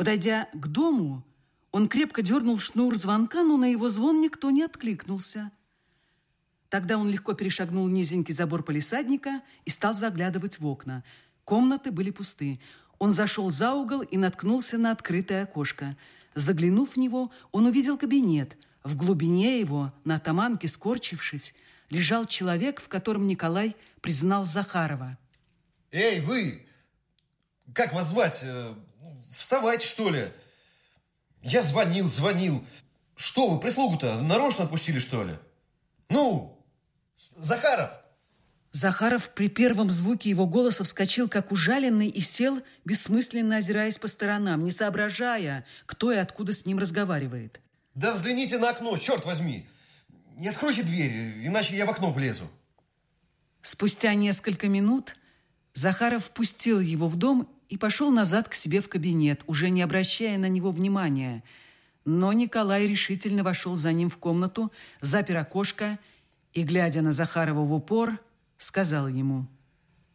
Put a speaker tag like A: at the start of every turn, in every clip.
A: Подойдя к дому, он крепко дернул шнур звонка, но на его звон никто не откликнулся. Тогда он легко перешагнул низенький забор полисадника и стал заглядывать в окна. Комнаты были пусты. Он зашел за угол и наткнулся на открытое окошко. Заглянув в него, он увидел кабинет. В глубине его, на атаманке скорчившись, лежал человек, в котором Николай признал Захарова.
B: Эй, вы! Как вас звать? Вставайте, что ли? Я звонил, звонил. Что вы, прислугу-то нарочно отпустили, что ли? Ну, Захаров!
A: Захаров при первом звуке его голоса вскочил, как ужаленный, и сел, бессмысленно озираясь по сторонам, не соображая, кто и откуда с ним разговаривает.
B: Да взгляните на окно, черт возьми! Не откройте дверь, иначе я в окно влезу.
A: Спустя несколько минут Захаров впустил его в дом и пошел назад к себе в кабинет, уже не обращая на него внимания. Но Николай решительно вошел за ним в комнату, запер окошко и, глядя на Захарова в упор, сказал ему.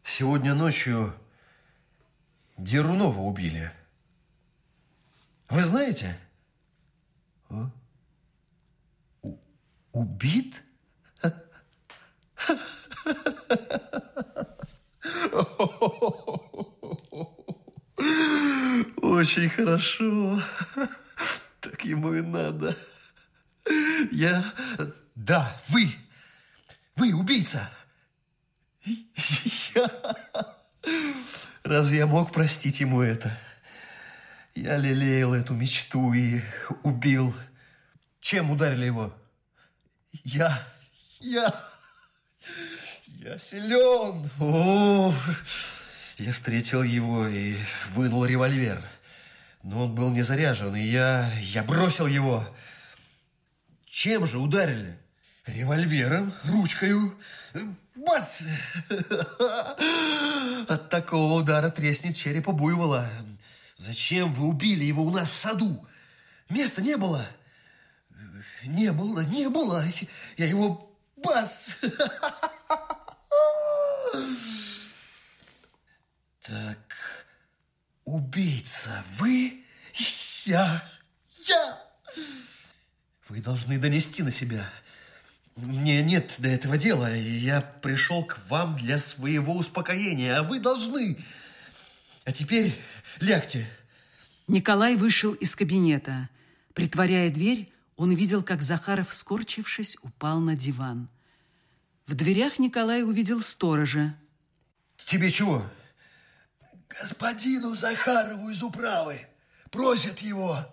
B: Сегодня ночью Дерунова убили. Вы знаете? А? У убит? Очень хорошо. Так ему и надо. Я... Да, вы. Вы убийца. Я... Разве я мог простить ему это? Я лелеял эту мечту и убил. Чем ударили его? Я... Я... Я силен. О, я встретил его и вынул револьвер. Но он был не заряжен, и я, я бросил его. Чем же ударили? Револьвером, ручкою. Бац! От такого удара треснет черепа буйвола. Зачем вы убили его у нас в саду? Места не было. Не было, не было. Я его бац! Так, убийца, вы? Я, я. Вы должны донести на себя. Мне нет до этого дела. Я пришел к вам для своего успокоения, а вы должны. А теперь лягте.
A: Николай вышел из кабинета. Притворяя дверь, он видел, как Захаров, скорчившись, упал на диван. В дверях Николай увидел сторожа.
B: Тебе чего?
C: Господину Захарову из управы. Просят его.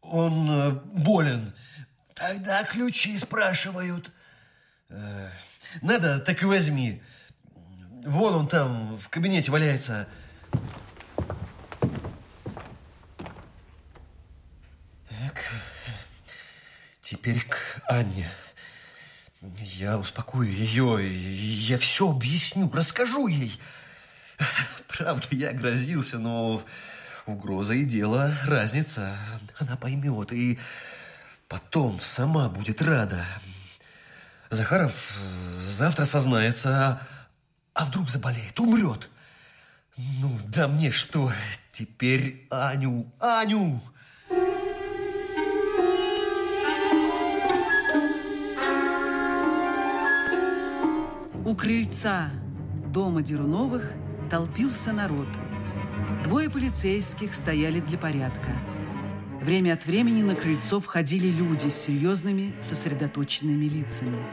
B: Он э, болен.
C: Тогда ключи спрашивают.
B: Э, надо, так и возьми. Вон он там в кабинете валяется. Теперь к Анне. Я успокою ее, я все объясню, расскажу ей. Правда, я грозился, но угроза и дело разница. Она поймет и потом сама будет рада. Захаров завтра сознается, а вдруг заболеет, умрет. Ну, да мне что, теперь Аню, Аню...
A: У крыльца дома Деруновых толпился народ. Двое полицейских стояли для порядка. Время от времени на крыльцо входили люди с серьезными, сосредоточенными лицами.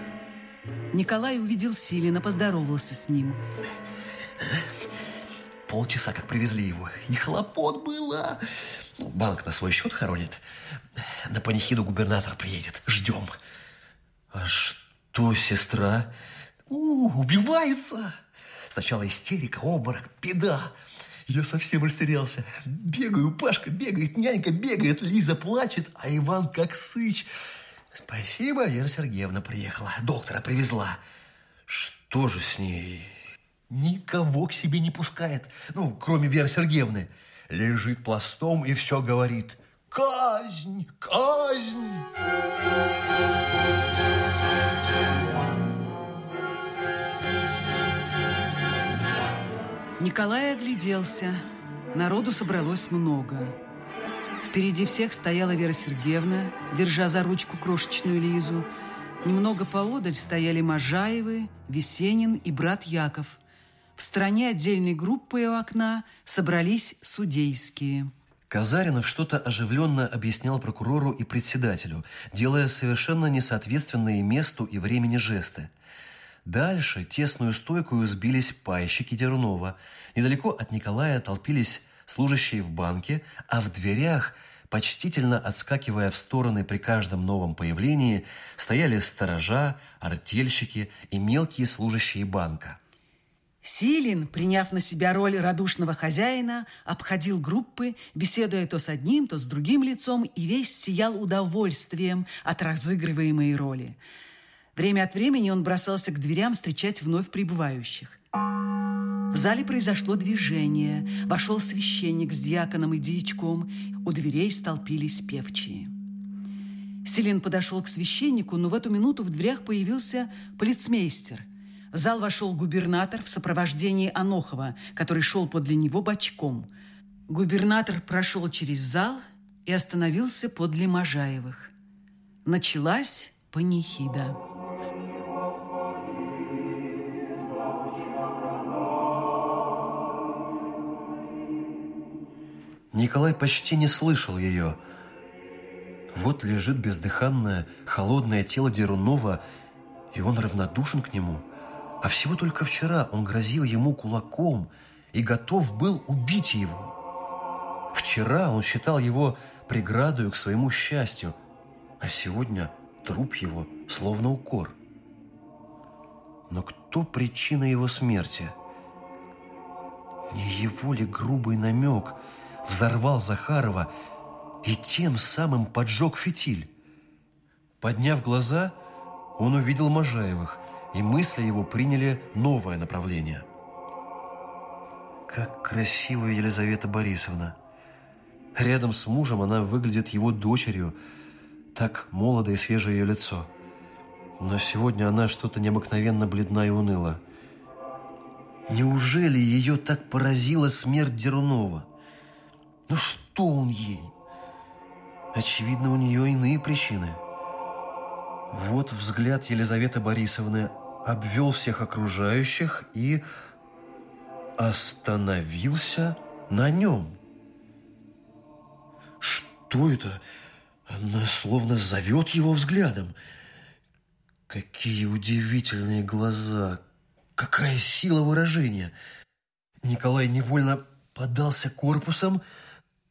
A: Николай увидел Силина, поздоровался с ним.
B: Полчаса как привезли его. И хлопот было. Банк на свой счет хоронит. На панихиду губернатор приедет. Ждем. А что, сестра? У, убивается. Сначала истерика, обморок, беда. Я совсем растерялся. Бегаю, Пашка бегает, нянька бегает, Лиза плачет, а Иван как сыч. Спасибо, Вера Сергеевна приехала, доктора привезла. Что же с ней? Никого к себе не пускает, ну, кроме Веры Сергеевны. Лежит пластом и все говорит. Казнь, казнь!
A: Николай огляделся. Народу собралось много. Впереди всех стояла Вера Сергеевна, держа за ручку крошечную Лизу. Немного поодаль стояли Можаевы, Весенин и брат Яков. В стороне отдельной группы у окна собрались судейские.
B: Казаринов что-то оживленно объяснял прокурору и председателю, делая совершенно несоответственные месту и времени жесты. Дальше тесную стойку сбились пайщики Дерунова. Недалеко от Николая толпились служащие в банке, а в дверях, почтительно отскакивая в стороны при каждом новом появлении, стояли сторожа, артельщики и мелкие служащие банка.
A: Силин, приняв на себя роль радушного хозяина, обходил группы, беседуя то с одним, то с другим лицом, и весь сиял удовольствием от разыгрываемой роли. Время от времени он бросался к дверям встречать вновь прибывающих. В зале произошло движение. Вошел священник с диаконом и дьячком. У дверей столпились певчие. Селин подошел к священнику, но в эту минуту в дверях появился полицмейстер. В зал вошел губернатор в сопровождении Анохова, который шел подле него бочком. Губернатор прошел через зал и остановился подле Можаевых. Началась панихида.
B: Николай почти не слышал ее. Вот лежит бездыханное, холодное тело Дерунова, и он равнодушен к нему. А всего только вчера он грозил ему кулаком и готов был убить его. Вчера он считал его преградою к своему счастью, а сегодня труп его словно укор. Но кто причина его смерти? Не его ли грубый намек – взорвал Захарова и тем самым поджег фитиль. Подняв глаза, он увидел Можаевых, и мысли его приняли новое направление. Как красивая Елизавета Борисовна. Рядом с мужем она выглядит его дочерью, так молодо и свежее ее лицо. Но сегодня она что-то необыкновенно бледна и уныла. Неужели ее так поразила смерть Дерунова? Ну что он ей? Очевидно, у нее иные причины. Вот взгляд Елизаветы Борисовны обвел всех окружающих и остановился на нем. Что это? Она словно зовет его взглядом. Какие удивительные глаза! Какая сила выражения! Николай невольно подался корпусом,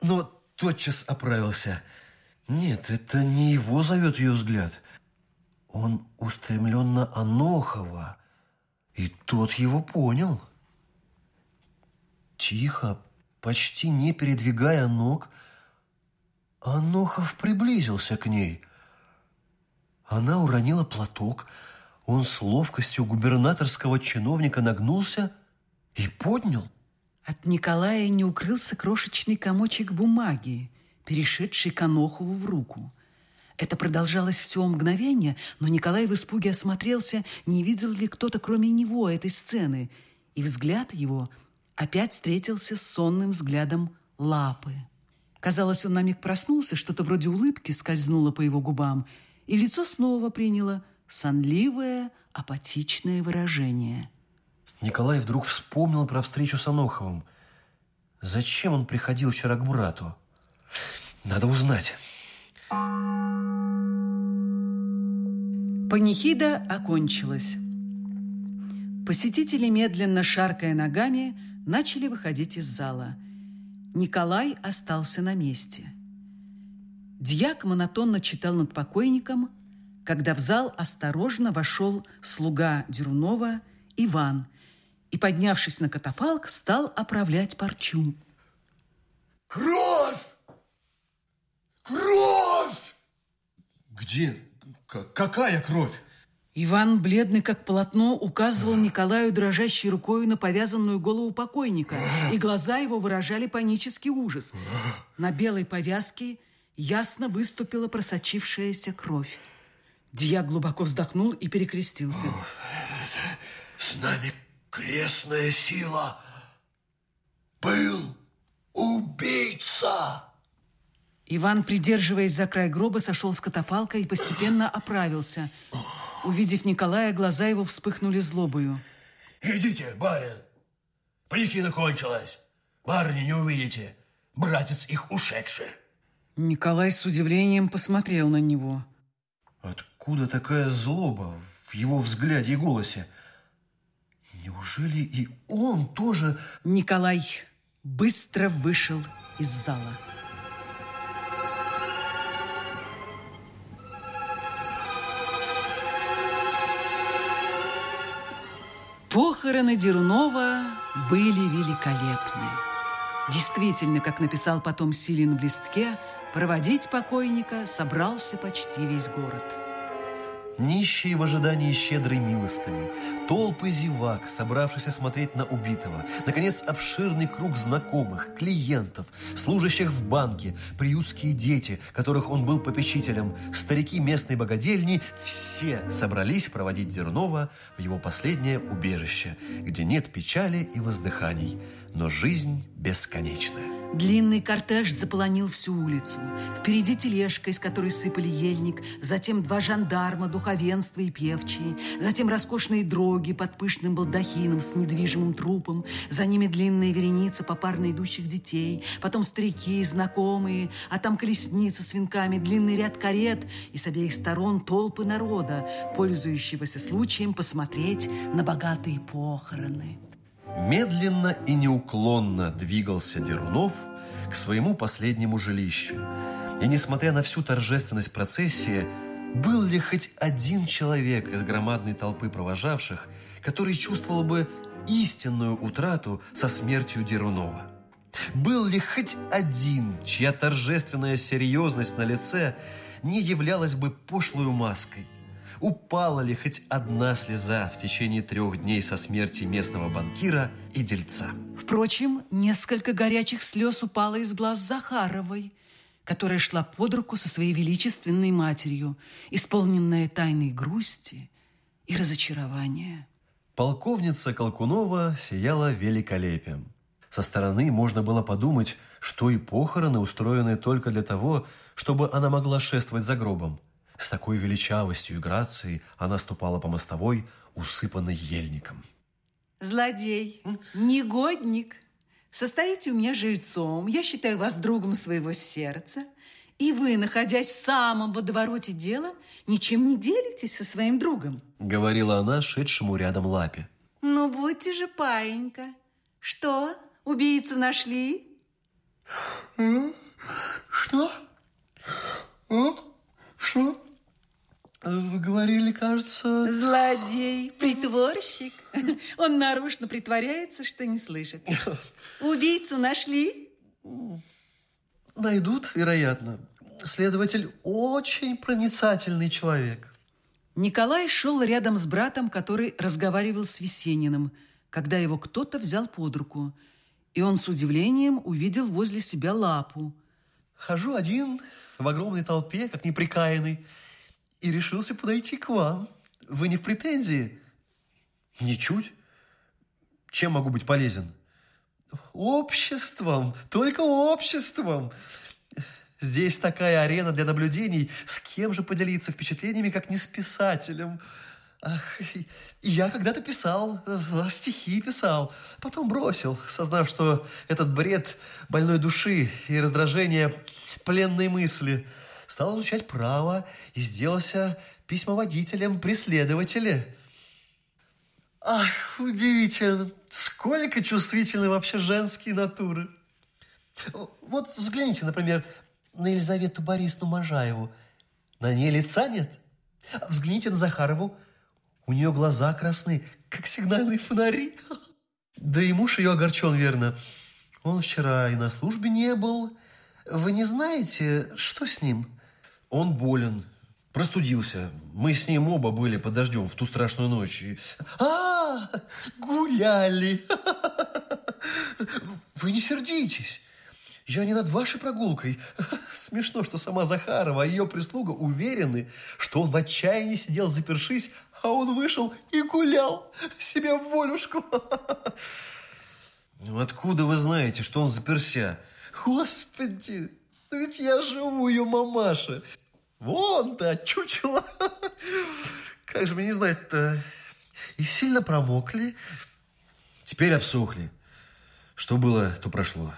B: но тотчас оправился. Нет, это не его зовет ее взгляд. Он устремленно Анохова, и тот его понял. Тихо, почти не передвигая ног, Анохов приблизился к ней. Она уронила платок, он с ловкостью губернаторского чиновника нагнулся и поднял –
A: от Николая не укрылся крошечный комочек бумаги, перешедший Конохову в руку. Это продолжалось всего мгновение, но Николай в испуге осмотрелся, не видел ли кто-то кроме него этой сцены, и взгляд его опять встретился с сонным взглядом лапы. Казалось, он на миг проснулся, что-то вроде улыбки скользнуло по его губам, и лицо снова приняло сонливое, апатичное выражение –
B: Николай вдруг вспомнил про встречу с Аноховым. Зачем он приходил вчера к брату? Надо узнать.
A: Панихида окончилась. Посетители, медленно шаркая ногами, начали выходить из зала. Николай остался на месте. Дьяк монотонно читал над покойником, когда в зал осторожно вошел слуга Дерунова Иван – и, поднявшись на катафалк, стал оправлять парчу.
C: Кровь! Кровь!
B: Где? К какая кровь?
A: Иван, бледный как полотно, указывал Николаю дрожащей рукой на повязанную голову покойника, и глаза его выражали панический ужас. На белой повязке ясно выступила просочившаяся кровь. Дьяк глубоко вздохнул и перекрестился.
C: С нами крестная сила. Был убийца.
A: Иван, придерживаясь за край гроба, сошел с катафалка и постепенно оправился. Увидев Николая, глаза его вспыхнули злобою.
C: Идите, барин. Панихида кончилась. Барни не увидите. Братец их ушедший.
A: Николай с удивлением посмотрел на него.
B: Откуда такая злоба в его взгляде и голосе? Неужели и он тоже...
A: Николай быстро вышел из зала. Похороны Дерунова были великолепны. Действительно, как написал потом Силин в листке, проводить покойника собрался почти весь город.
B: Нищие в ожидании щедрой милостыни, толпы зевак, собравшихся смотреть на убитого, наконец, обширный круг знакомых, клиентов, служащих в банке, приютские дети, которых он был попечителем, старики местной богадельни, все собрались проводить Зернова в его последнее убежище, где нет печали и воздыханий, но жизнь бесконечная.
A: Длинный кортеж заполонил всю улицу. Впереди тележка, из которой сыпали ельник, затем два жандарма, духовенство и певчие, затем роскошные дроги под пышным балдахином с недвижимым трупом, за ними длинная вереница попарно идущих детей, потом старики, знакомые, а там колесница с венками, длинный ряд карет и с обеих сторон толпы народа, пользующегося случаем посмотреть на богатые похороны.
B: Медленно и неуклонно двигался Дерунов к своему последнему жилищу. И несмотря на всю торжественность процессии, был ли хоть один человек из громадной толпы провожавших, который чувствовал бы истинную утрату со смертью Дерунова? Был ли хоть один, чья торжественная серьезность на лице не являлась бы пошлую маской – упала ли хоть одна слеза в течение трех дней со смерти местного банкира и дельца.
A: Впрочем, несколько горячих слез упало из глаз Захаровой, которая шла под руку со своей величественной матерью, исполненная тайной грусти и разочарования.
B: Полковница Колкунова сияла великолепием. Со стороны можно было подумать, что и похороны устроены только для того, чтобы она могла шествовать за гробом. С такой величавостью и грацией она ступала по мостовой, усыпанной ельником.
A: Злодей, негодник, состоите у меня жильцом, я считаю вас другом своего сердца, и вы, находясь в самом водовороте дела, ничем не делитесь со своим другом.
B: Говорила она шедшему рядом лапе.
A: Ну, будьте же паинька. Что, убийцу нашли?
C: Что? Что? Вы говорили, кажется...
A: Злодей, притворщик. Он нарочно притворяется, что не слышит. Убийцу нашли?
C: Найдут, вероятно. Следователь очень проницательный человек.
A: Николай шел рядом с братом, который разговаривал с Весениным, когда его кто-то взял под руку. И он с удивлением увидел возле себя лапу.
C: Хожу один в огромной толпе, как неприкаянный и решился подойти к вам. Вы не в претензии?
B: Ничуть. Чем могу быть полезен?
C: Обществом, только обществом. Здесь такая арена для наблюдений. С кем же поделиться впечатлениями, как не с писателем? Ах, я когда-то писал, а, стихи писал, потом бросил, сознав, что этот бред больной души и раздражение пленной мысли – стал изучать право и сделался письмоводителем преследователя. Ах, удивительно, сколько чувствительны вообще женские натуры. Вот взгляните, например, на Елизавету Борисовну Можаеву. На ней лица нет. Взгляните на Захарову. У нее глаза красные, как сигнальные фонари. Да и муж ее огорчен, верно. Он вчера и на службе не был. Вы не знаете, что с ним?
B: Он болен, простудился. Мы с ним оба были под дождем в ту страшную ночь. И...
C: А, гуляли. Вы не сердитесь. Я не над вашей прогулкой. Смешно, что сама Захарова и ее прислуга уверены, что он в отчаянии сидел запершись, а он вышел и гулял себе в волюшку.
B: Откуда вы знаете, что он заперся?
C: Господи,
B: Но ведь я живу ее мамаши. Вон-то, чучело. Как же мне не знать-то? И сильно промокли.
D: Теперь обсохли. Что было, то прошло.